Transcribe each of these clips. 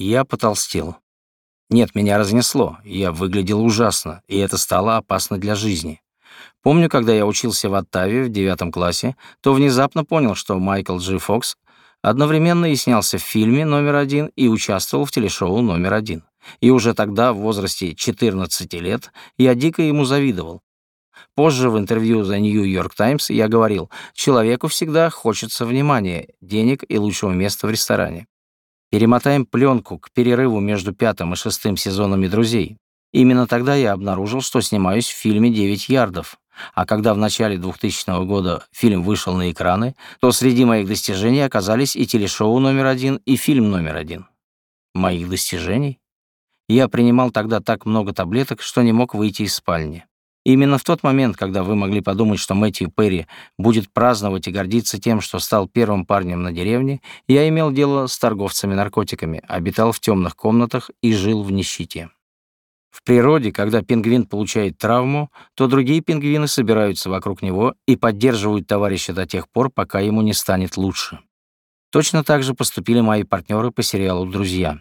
Я потолстел. Нет, меня разнесло, я выглядел ужасно, и это стало опасно для жизни. Помню, когда я учился в Оттаве в девятом классе, то внезапно понял, что Майкл Джи Фокс одновременно и снялся в фильме номер один и участвовал в телешоу номер один. И уже тогда, в возрасте 14 лет, я дико ему завидовал. Позже в интервью за New York Times я говорил, человеку всегда хочется внимания, денег и лучшего места в ресторане. Перемотаем пленку к перерыву между пятым и шестым сезонами «Друзей». Именно тогда я обнаружил, что снимаюсь в фильме «Девять ярдов». А когда в начале 2000 года фильм вышел на экраны, то среди моих достижений оказались и телешоу номер один, и фильм номер один. Моих достижений? Я принимал тогда так много таблеток, что не мог выйти из спальни. Именно в тот момент, когда вы могли подумать, что Мэтью Перри будет праздновать и гордиться тем, что стал первым парнем на деревне, я имел дело с торговцами наркотиками, обитал в темных комнатах и жил в нищете. В природе, когда пингвин получает травму, то другие пингвины собираются вокруг него и поддерживают товарища до тех пор, пока ему не станет лучше. Точно так же поступили мои партнеры по сериалу «Друзья».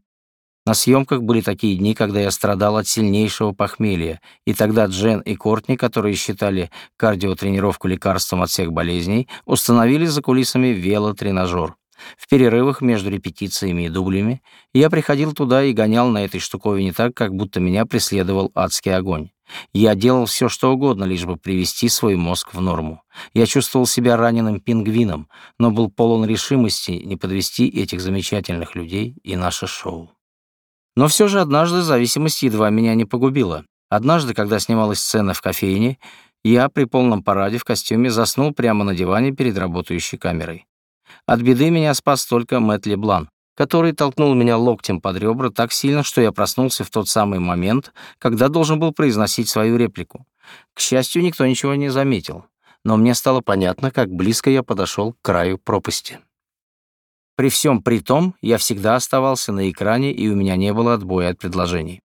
На съемках были такие дни, когда я страдал от сильнейшего похмелья, и тогда Джен и Кортни, которые считали кардиотренировку лекарством от всех болезней, установили за кулисами велотренажер. В перерывах между репетициями и дублями я приходил туда и гонял на этой штуковине так, как будто меня преследовал адский огонь. Я делал все, что угодно, лишь бы привести свой мозг в норму. Я чувствовал себя раненым пингвином, но был полон решимости не подвести этих замечательных людей и наше шоу. Но все же однажды зависимость едва меня не погубила. Однажды, когда снималась сцена в кофейне, я при полном параде в костюме заснул прямо на диване перед работающей камерой. От беды меня спас только Мэтт Леблан, который толкнул меня локтем под ребра так сильно, что я проснулся в тот самый момент, когда должен был произносить свою реплику. К счастью, никто ничего не заметил, но мне стало понятно, как близко я подошел к краю пропасти. При всем при том, я всегда оставался на экране, и у меня не было отбоя от предложений.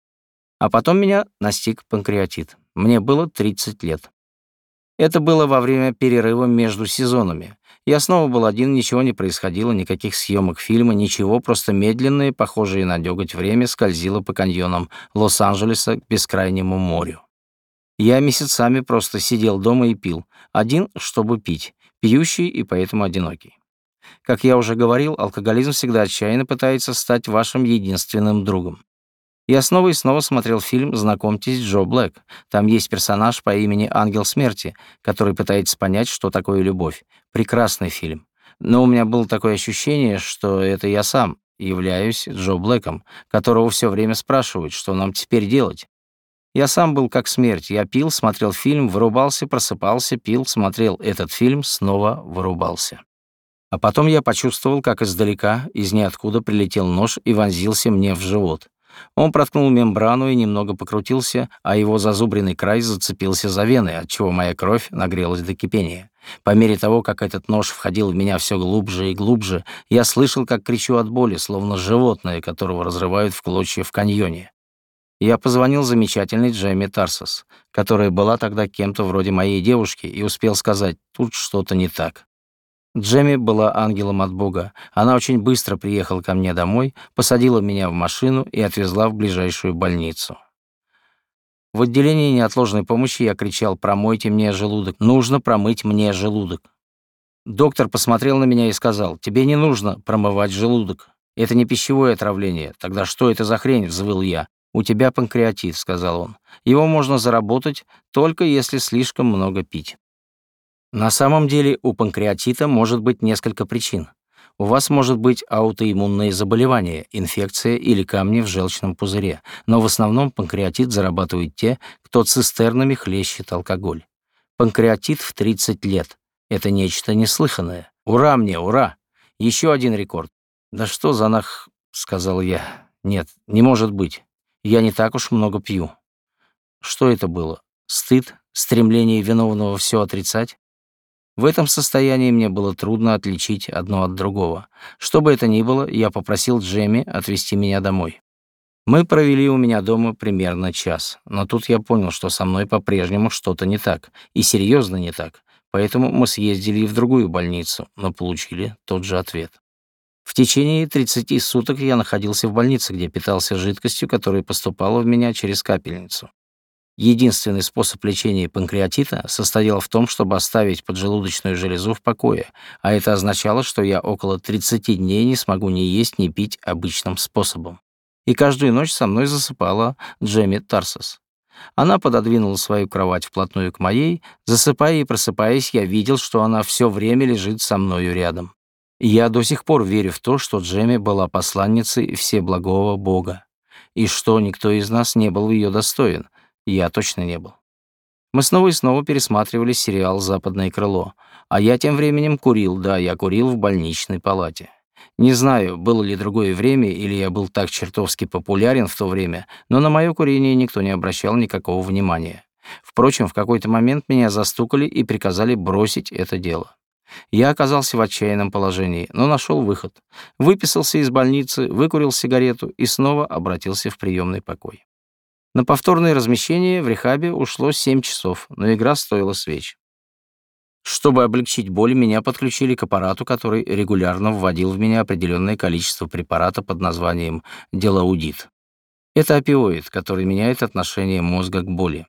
А потом меня настиг панкреатит. Мне было 30 лет. Это было во время перерыва между сезонами. Я снова был один, ничего не происходило, никаких съемок фильма, ничего, просто медленное, похожее на дёготь время скользило по каньонам Лос-Анджелеса к бескрайнему морю. Я месяцами просто сидел дома и пил. Один, чтобы пить, пьющий и поэтому одинокий. Как я уже говорил, алкоголизм всегда отчаянно пытается стать вашим единственным другом. Я снова и снова смотрел фильм «Знакомьтесь, Джо Блэк». Там есть персонаж по имени Ангел Смерти, который пытается понять, что такое любовь. Прекрасный фильм. Но у меня было такое ощущение, что это я сам являюсь Джо Блэком, которого все время спрашивают, что нам теперь делать. Я сам был как смерть. Я пил, смотрел фильм, вырубался, просыпался, пил, смотрел этот фильм, снова вырубался. А потом я почувствовал, как издалека, из ниоткуда прилетел нож и вонзился мне в живот. Он проткнул мембрану и немного покрутился, а его зазубренный край зацепился за вены, отчего моя кровь нагрелась до кипения. По мере того, как этот нож входил в меня все глубже и глубже, я слышал, как кричу от боли, словно животное, которого разрывают в клочья в каньоне. Я позвонил замечательной Джемми Тарсос, которая была тогда кем-то вроде моей девушки, и успел сказать, тут что-то не так. Джемми была ангелом от Бога. Она очень быстро приехала ко мне домой, посадила меня в машину и отвезла в ближайшую больницу. В отделении неотложной помощи я кричал «Промойте мне желудок! Нужно промыть мне желудок!» Доктор посмотрел на меня и сказал «Тебе не нужно промывать желудок. Это не пищевое отравление. Тогда что это за хрень?» — взвыл я. «У тебя панкреатит», — сказал он. «Его можно заработать, только если слишком много пить». На самом деле у панкреатита может быть несколько причин. У вас может быть аутоиммунное заболевание, инфекция или камни в желчном пузыре, но в основном панкреатит зарабатывают те, кто цистернами хлещет алкоголь. Панкреатит в 30 лет — это нечто неслыханное. Ура мне, ура! Еще один рекорд. Да что за нах... — сказал я. Нет, не может быть. Я не так уж много пью. Что это было? Стыд? Стремление виновного все отрицать? В этом состоянии мне было трудно отличить одно от другого. Что бы это ни было, я попросил Джемми отвезти меня домой. Мы провели у меня дома примерно час, но тут я понял, что со мной по-прежнему что-то не так, и серьезно не так, поэтому мы съездили в другую больницу, но получили тот же ответ. В течение 30 суток я находился в больнице, где питался жидкостью, которая поступала в меня через капельницу. Единственный способ лечения панкреатита состоял в том, чтобы оставить поджелудочную железу в покое, а это означало, что я около 30 дней не смогу ни есть, ни пить обычным способом. И каждую ночь со мной засыпала Джемми Тарсос. Она пододвинула свою кровать вплотную к моей, засыпая и просыпаясь, я видел, что она все время лежит со мною рядом. Я до сих пор верю в то, что Джемми была посланницей Всеблагого Бога, и что никто из нас не был ее достоин, я точно не был. Мы снова и снова пересматривали сериал «Западное крыло», а я тем временем курил, да, я курил в больничной палате. Не знаю, было ли другое время, или я был так чертовски популярен в то время, но на мое курение никто не обращал никакого внимания. Впрочем, в какой-то момент меня застукали и приказали бросить это дело. Я оказался в отчаянном положении, но нашел выход. Выписался из больницы, выкурил сигарету и снова обратился в приемный покой. На повторное размещение в рехабе ушло 7 часов, но игра стоила свеч. Чтобы облегчить боль, меня подключили к аппарату, который регулярно вводил в меня определенное количество препарата под названием делаудит. Это опиоид, который меняет отношение мозга к боли.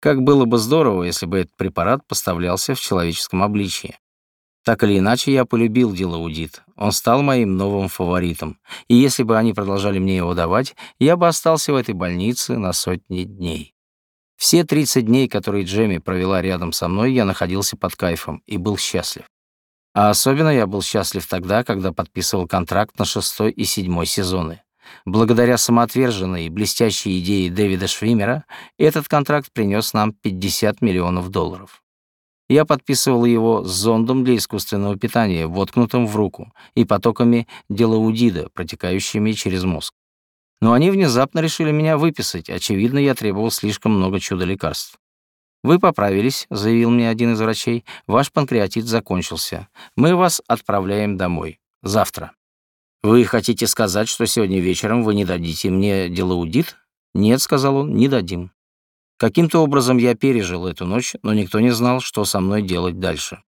Как было бы здорово, если бы этот препарат поставлялся в человеческом обличии. Так или иначе, я полюбил делаудит. Он стал моим новым фаворитом. И если бы они продолжали мне его давать, я бы остался в этой больнице на сотни дней. Все 30 дней, которые Джемми провела рядом со мной, я находился под кайфом и был счастлив. А особенно я был счастлив тогда, когда подписывал контракт на шестой и седьмой сезоны. Благодаря самоотверженной и блестящей идее Дэвида Швимера этот контракт принес нам 50 миллионов долларов. Я подписывал его с зондом для искусственного питания, воткнутым в руку, и потоками делаудида, протекающими через мозг. Но они внезапно решили меня выписать. Очевидно, я требовал слишком много чудо-лекарств. «Вы поправились», — заявил мне один из врачей. «Ваш панкреатит закончился. Мы вас отправляем домой. Завтра». «Вы хотите сказать, что сегодня вечером вы не дадите мне делаудит?» «Нет», — сказал он, — «не дадим». Каким-то образом я пережил эту ночь, но никто не знал, что со мной делать дальше.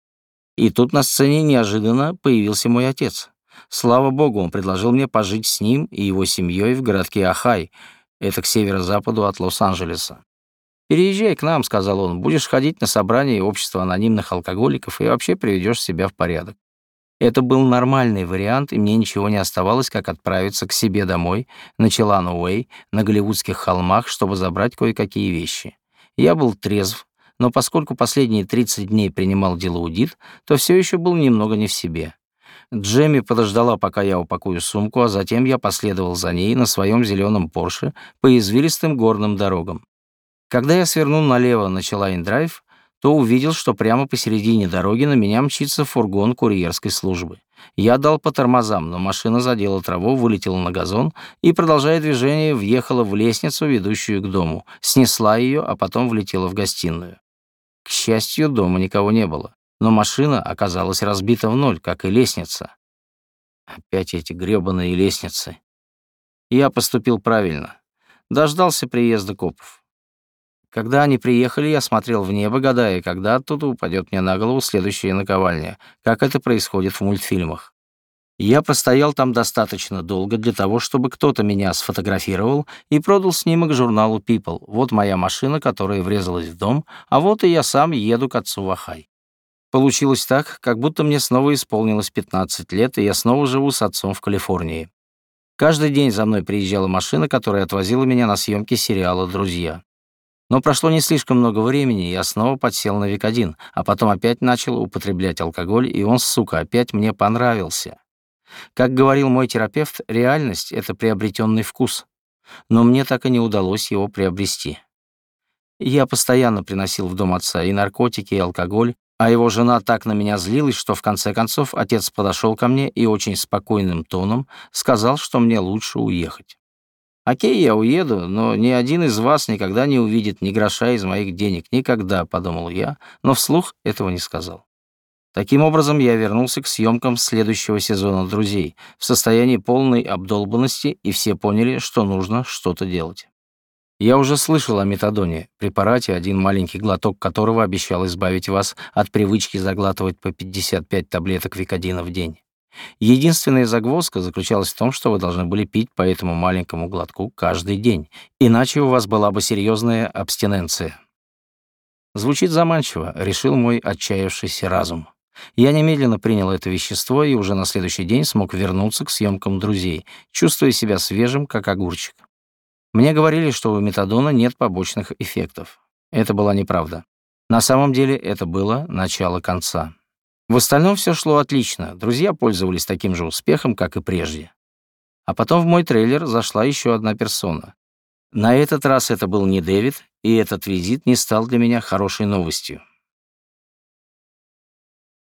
И тут на сцене неожиданно появился мой отец. Слава богу, он предложил мне пожить с ним и его семьей в городке Ахай, это к северо-западу от Лос-Анджелеса. «Переезжай к нам», — сказал он, — «будешь ходить на собрания общества анонимных алкоголиков и вообще приведешь себя в порядок». Это был нормальный вариант, и мне ничего не оставалось, как отправиться к себе домой, на Челан-Уэй, на Голливудских холмах, чтобы забрать кое-какие вещи. Я был трезв, но поскольку последние 30 дней принимал дилаудид, то все еще был немного не в себе. Джемми подождала, пока я упакую сумку, а затем я последовал за ней на своем зеленом Порше по извилистым горным дорогам. Когда я свернул налево на Челан-драйв, то увидел, что прямо посередине дороги на меня мчится фургон курьерской службы. Я дал по тормозам, но машина задела траву, вылетела на газон и, продолжая движение, въехала в лестницу, ведущую к дому, снесла ее, а потом влетела в гостиную. К счастью, дома никого не было но машина оказалась разбита в ноль, как и лестница. Опять эти грёбаные лестницы. Я поступил правильно. Дождался приезда копов. Когда они приехали, я смотрел в небо, гадая, когда оттуда упадет мне на голову следующая наковальня, как это происходит в мультфильмах. Я простоял там достаточно долго для того, чтобы кто-то меня сфотографировал и продал снимок журналу People. Вот моя машина, которая врезалась в дом, а вот и я сам еду к отцу Вахай. Получилось так, как будто мне снова исполнилось 15 лет, и я снова живу с отцом в Калифорнии. Каждый день за мной приезжала машина, которая отвозила меня на съемки сериала «Друзья». Но прошло не слишком много времени, и я снова подсел на Викодин, а потом опять начал употреблять алкоголь, и он, сука, опять мне понравился. Как говорил мой терапевт, реальность — это приобретенный вкус. Но мне так и не удалось его приобрести. Я постоянно приносил в дом отца и наркотики, и алкоголь, а его жена так на меня злилась, что в конце концов отец подошел ко мне и очень спокойным тоном сказал, что мне лучше уехать. «Окей, я уеду, но ни один из вас никогда не увидит ни гроша из моих денег. Никогда», — подумал я, но вслух этого не сказал. Таким образом, я вернулся к съемкам следующего сезона «Друзей» в состоянии полной обдолбанности, и все поняли, что нужно что-то делать. Я уже слышал о метадоне, препарате, один маленький глоток которого обещал избавить вас от привычки заглатывать по 55 таблеток викодина в день. Единственная загвоздка заключалась в том, что вы должны были пить по этому маленькому глотку каждый день, иначе у вас была бы серьезная абстиненция. Звучит заманчиво, решил мой отчаявшийся разум. Я немедленно принял это вещество и уже на следующий день смог вернуться к съемкам друзей, чувствуя себя свежим, как огурчик. Мне говорили, что у метадона нет побочных эффектов. Это была неправда. На самом деле это было начало конца. В остальном все шло отлично, друзья пользовались таким же успехом, как и прежде. А потом в мой трейлер зашла еще одна персона. На этот раз это был не Дэвид, и этот визит не стал для меня хорошей новостью.